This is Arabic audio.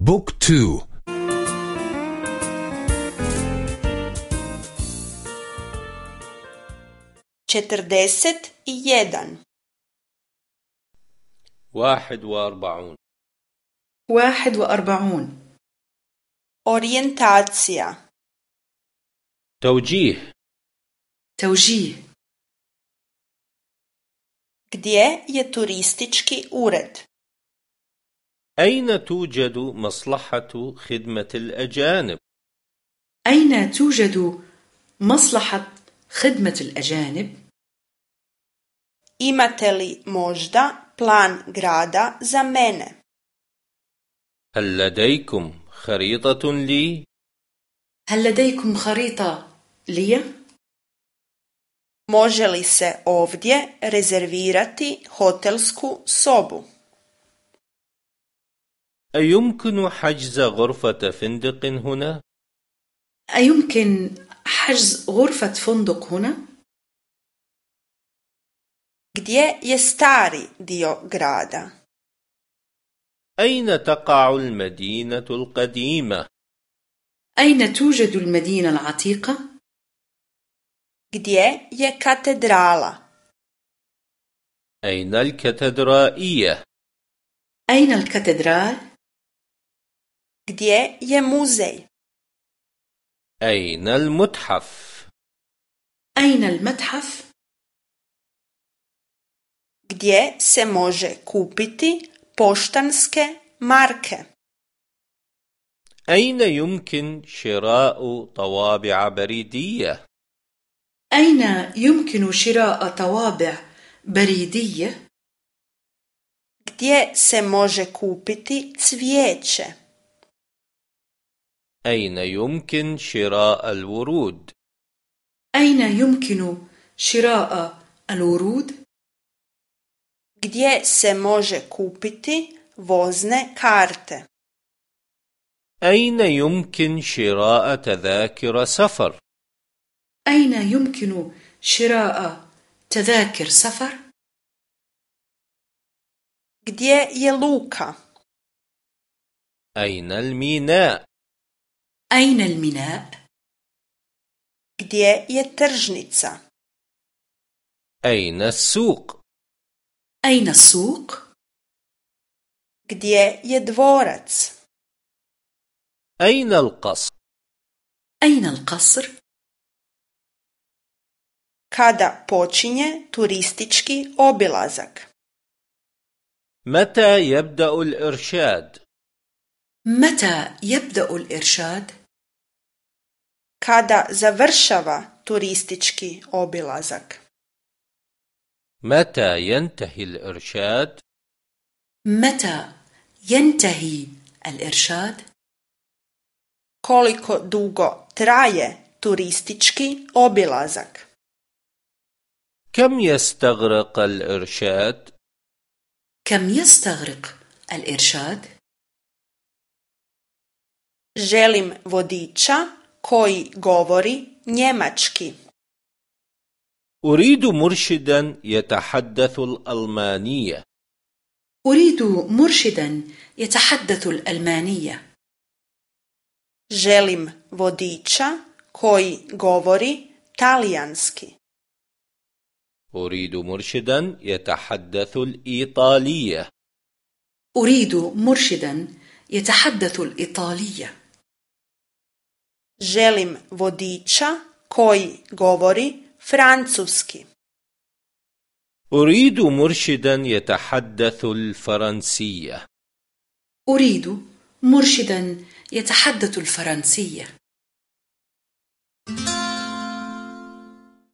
بوك تو i jedan واحد وأربعون واحد وأربعون orijentacija توجيه توجيه gdje je turistički ured أين توجد مصلحة خدمة الأجانب؟ أين توجد مصلحة خدمة الأجانب؟ imate li možda plan grada za mene هل لديكم خريطة لي؟ هل لديكم خريطة لي؟ može li se ovdje rezervirati hotelsku sobu أيمكن حجز غرفة فندق هنا؟ أيمكن حجز غرفة فندق هنا؟ gdje je stari dio grada أين تقع المدينة القديمة؟ أين توجد المدينة العتيقة؟ gdje je katedrala أين الكاتدرائية؟ أين الكاتدرال؟ Gdje je muzej أين المتحف؟ أين المتحف؟ gdje se može kupiti poštanske marke أين يمكن شراء طوابع بريدية؟ أين يمكن شراء طوابع بريدية؟ gdje se može kupiti cvijeće أين يمكن شراء الورود؟ أين يمكن شراء الورود؟ gdje se može kupiti vozne karte أين يمكن شراء تذاكر سفر؟ أين يمكن شراء تذاكر سفر؟ gdje je luka أين الميناء؟ أين الميناء؟ gdje je tržnica أين السوق؟ أين السوق؟ gdje je dvorac أين القصر؟ أين القصر؟ kada počinje turistički obilazak متى يبدأ الإرشاد؟ متى يبدأ الإرشاد؟ kada završava turistički obilazak متى ينتهي الإرشاد؟ متى ينتهي الإرشاد؟ koliko dugo traje turistički obilazak كم يستغرق الإرشاد؟ كم يستغرق الإرشاد؟ Želim vodiča koji govori njemački. أريد مرشدا يتحدث الألمانية. أريد مرشدا يتحدث الألمانية. Želim vodiča koji govori talijanski. أريد مرشدا يتحدث الإيطالية. أريد مرشدا يتحدث الإيطالية. Želim vodiča koji govori francuski. أريد مرشدا يتحدث الفرنسية. أريد مرشدا يتحدث الفرنسية.